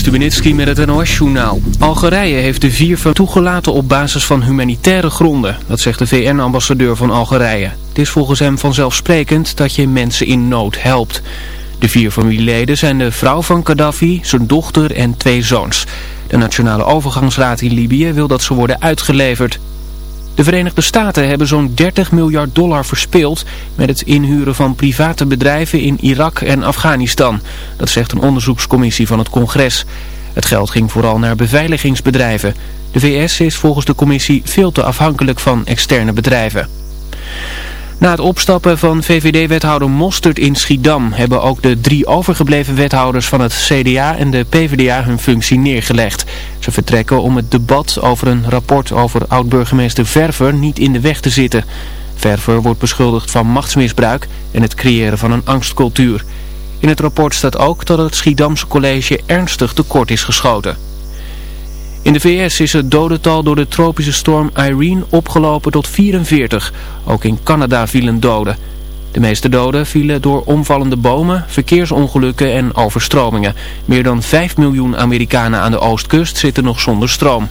Stubenitski met het NOS-journaal. Algerije heeft de vier van toegelaten op basis van humanitaire gronden. Dat zegt de VN-ambassadeur van Algerije. Het is volgens hem vanzelfsprekend dat je mensen in nood helpt. De vier familieleden zijn de vrouw van Gaddafi, zijn dochter en twee zoons. De Nationale Overgangsraad in Libië wil dat ze worden uitgeleverd. De Verenigde Staten hebben zo'n 30 miljard dollar verspeeld met het inhuren van private bedrijven in Irak en Afghanistan. Dat zegt een onderzoekscommissie van het congres. Het geld ging vooral naar beveiligingsbedrijven. De VS is volgens de commissie veel te afhankelijk van externe bedrijven. Na het opstappen van VVD-wethouder Mostert in Schiedam hebben ook de drie overgebleven wethouders van het CDA en de PvdA hun functie neergelegd. Ze vertrekken om het debat over een rapport over oud-burgemeester Verver niet in de weg te zitten. Verver wordt beschuldigd van machtsmisbruik en het creëren van een angstcultuur. In het rapport staat ook dat het Schiedamse college ernstig tekort is geschoten. In de VS is het dodental door de tropische storm Irene opgelopen tot 44. Ook in Canada vielen doden. De meeste doden vielen door omvallende bomen, verkeersongelukken en overstromingen. Meer dan 5 miljoen Amerikanen aan de oostkust zitten nog zonder stroom.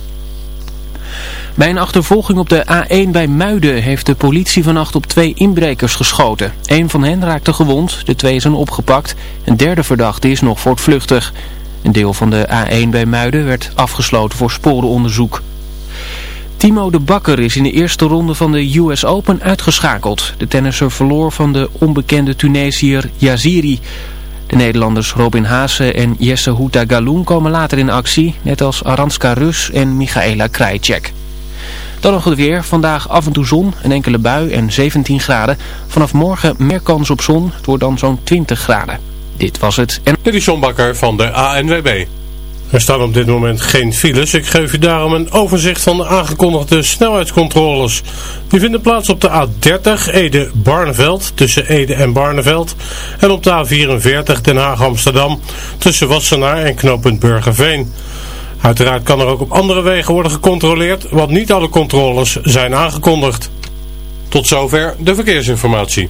Bij een achtervolging op de A1 bij Muiden heeft de politie vannacht op twee inbrekers geschoten. Een van hen raakte gewond, de twee zijn opgepakt. Een derde verdachte is nog voortvluchtig. Een deel van de A1 bij Muiden werd afgesloten voor sporenonderzoek. Timo de Bakker is in de eerste ronde van de US Open uitgeschakeld. De tennisser verloor van de onbekende Tunesiër Yaziri. De Nederlanders Robin Haase en Jesse Houta Galoen komen later in actie, net als Aranska Rus en Michaela Krajicek. Dan nog het weer. Vandaag af en toe zon, een enkele bui en 17 graden. Vanaf morgen meer kans op zon. Het wordt dan zo'n 20 graden. Dit was het. En... Dit Bakker van de ANWB. Er staan op dit moment geen files. Ik geef u daarom een overzicht van de aangekondigde snelheidscontroles. Die vinden plaats op de A30 Ede-Barneveld tussen Ede en Barneveld. En op de A44 Den Haag-Amsterdam tussen Wassenaar en knooppunt Burgerveen. Uiteraard kan er ook op andere wegen worden gecontroleerd, want niet alle controles zijn aangekondigd. Tot zover de verkeersinformatie.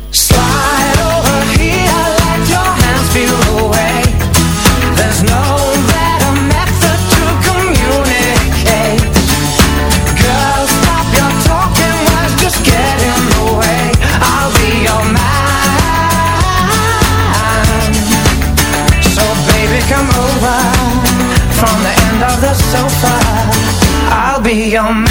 be your man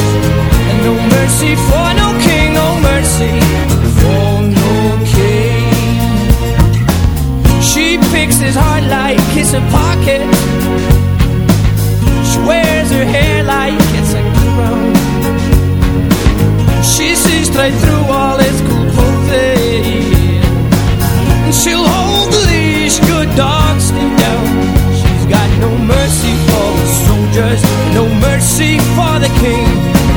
mercy for no king, no mercy for no king. She picks his heart like it's a pocket. She wears her hair like it's a crown. she sees straight through all his cool posing And she'll hold the leash, good dogs stay down She's got no mercy for the soldiers No mercy for the king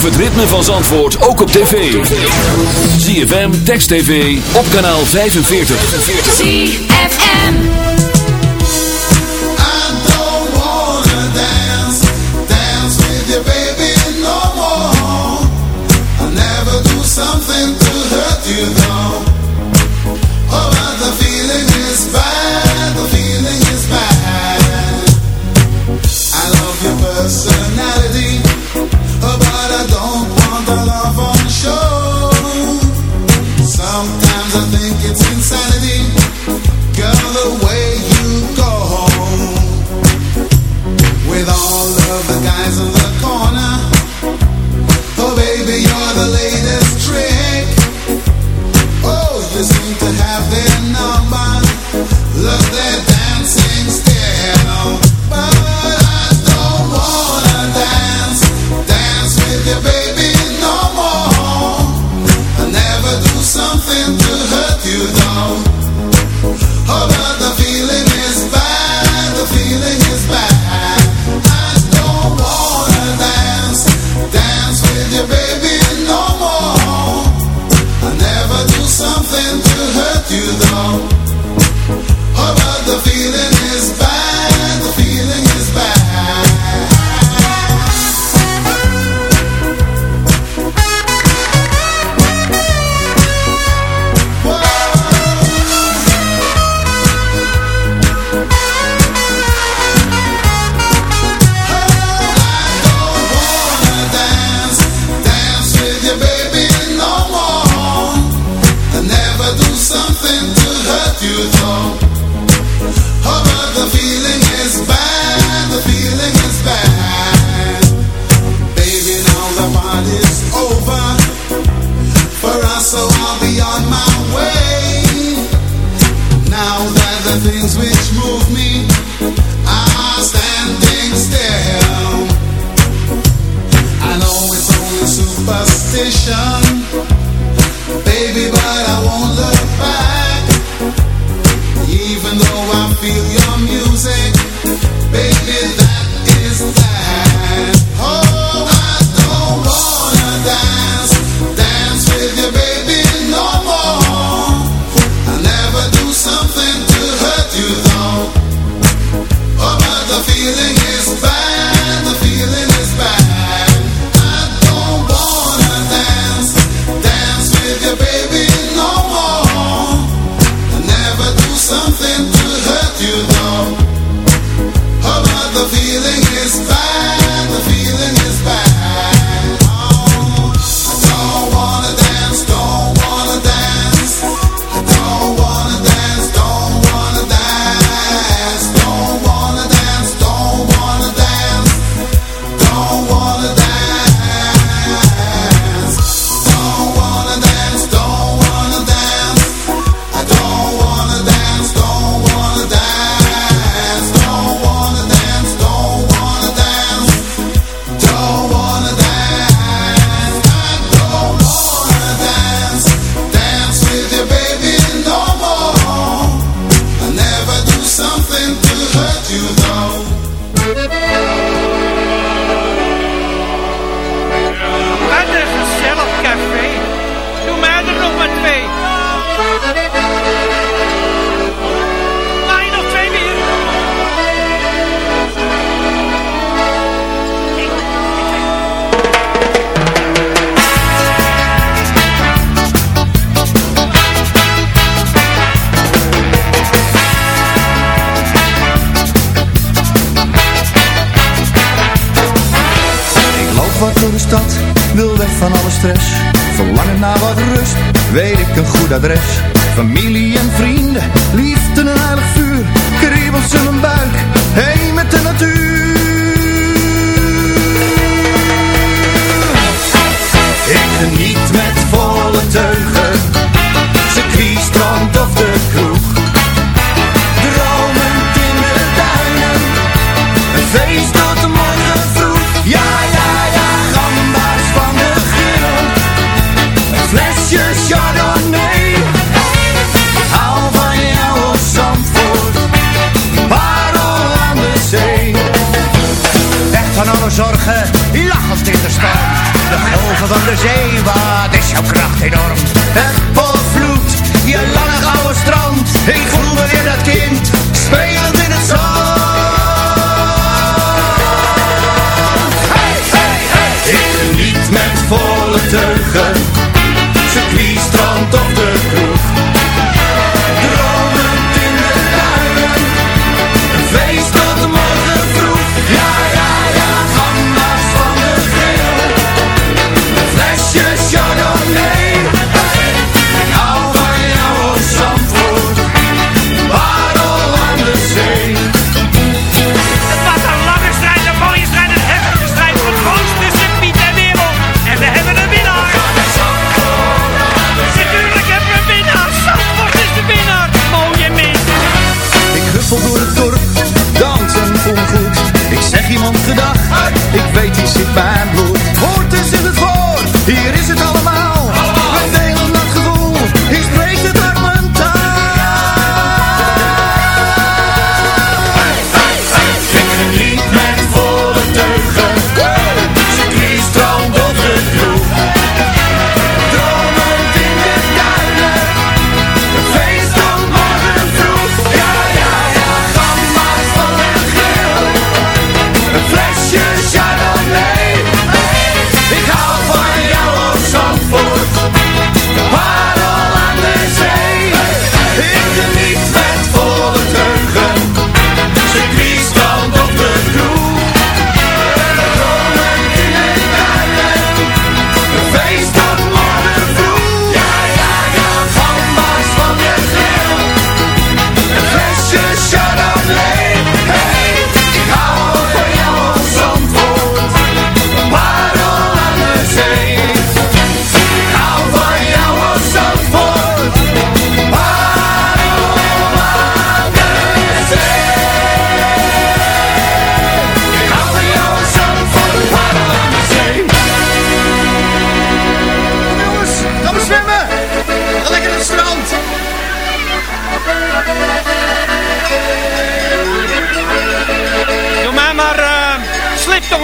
beleef het ritme van Zandvoort ook op tv. ZFM, Text TV, op kanaal 45. ZFM I don't wanna dance, dance with your baby no more. I never do something to hurt you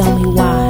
tell me why.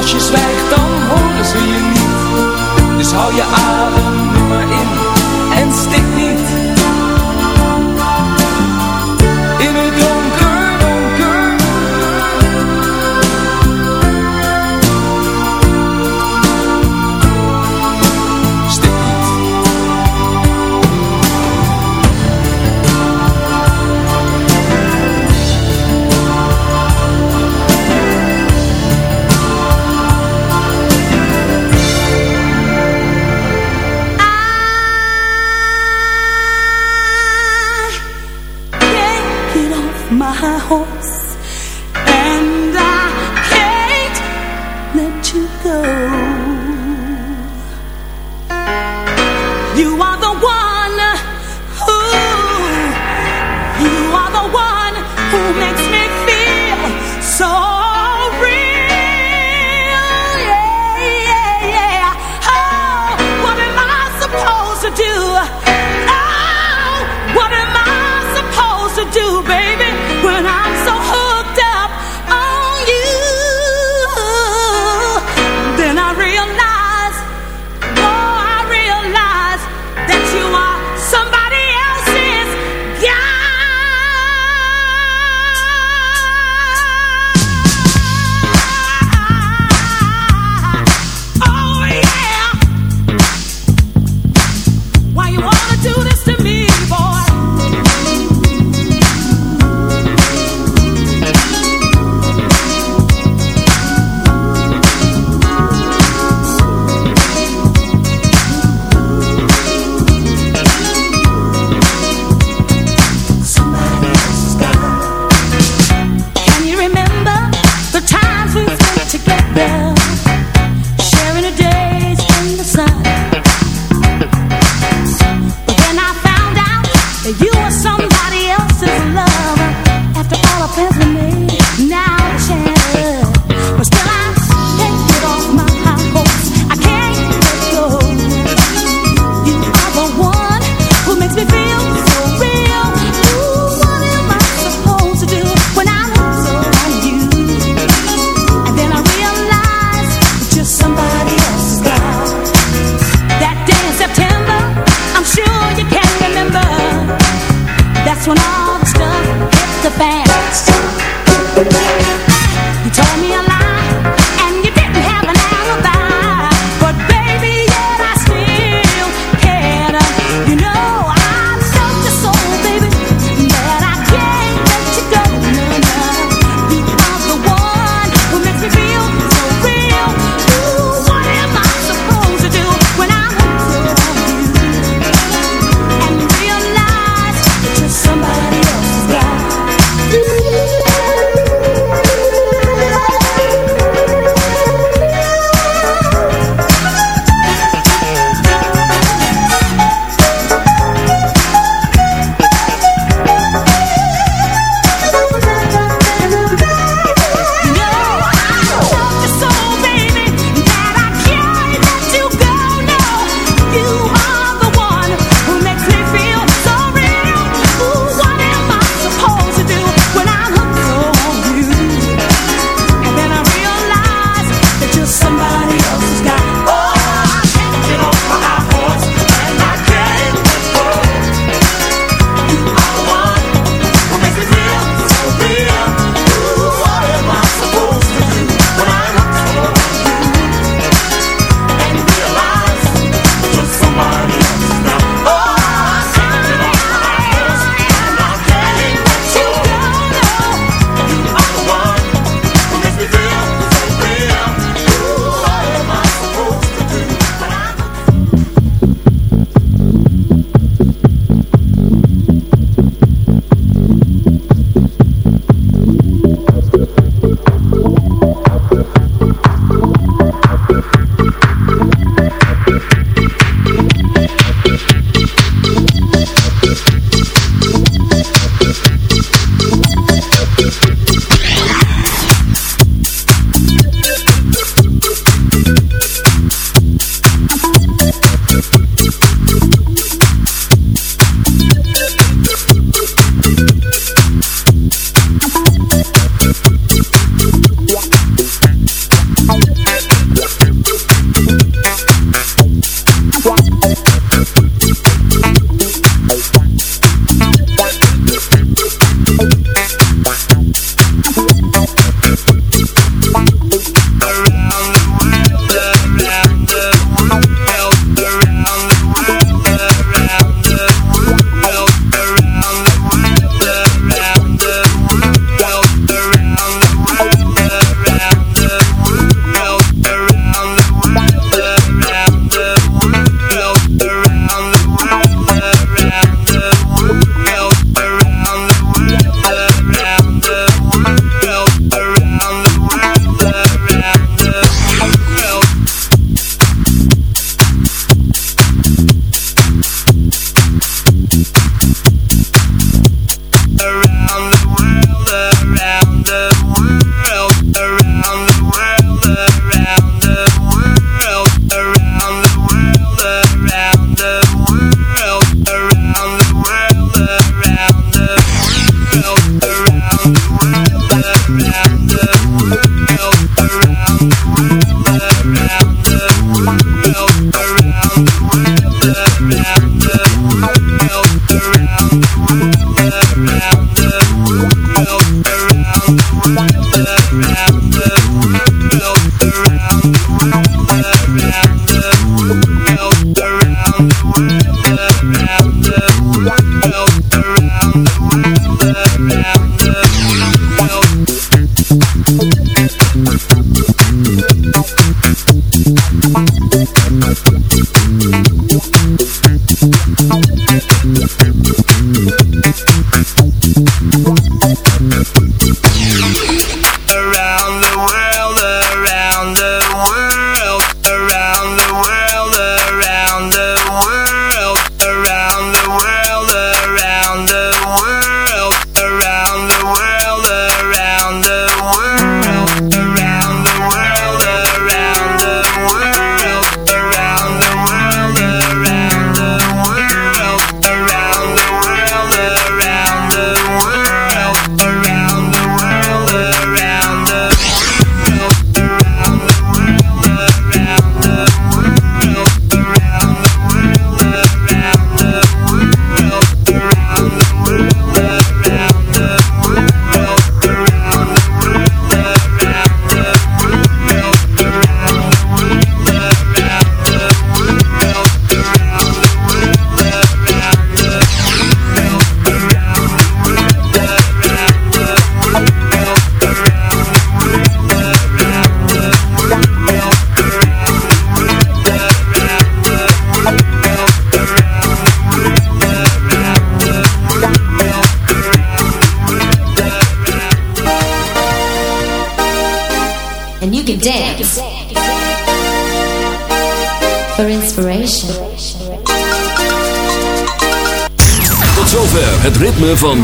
Als je zwijgt dan horen ze je niet. Dus hou je adem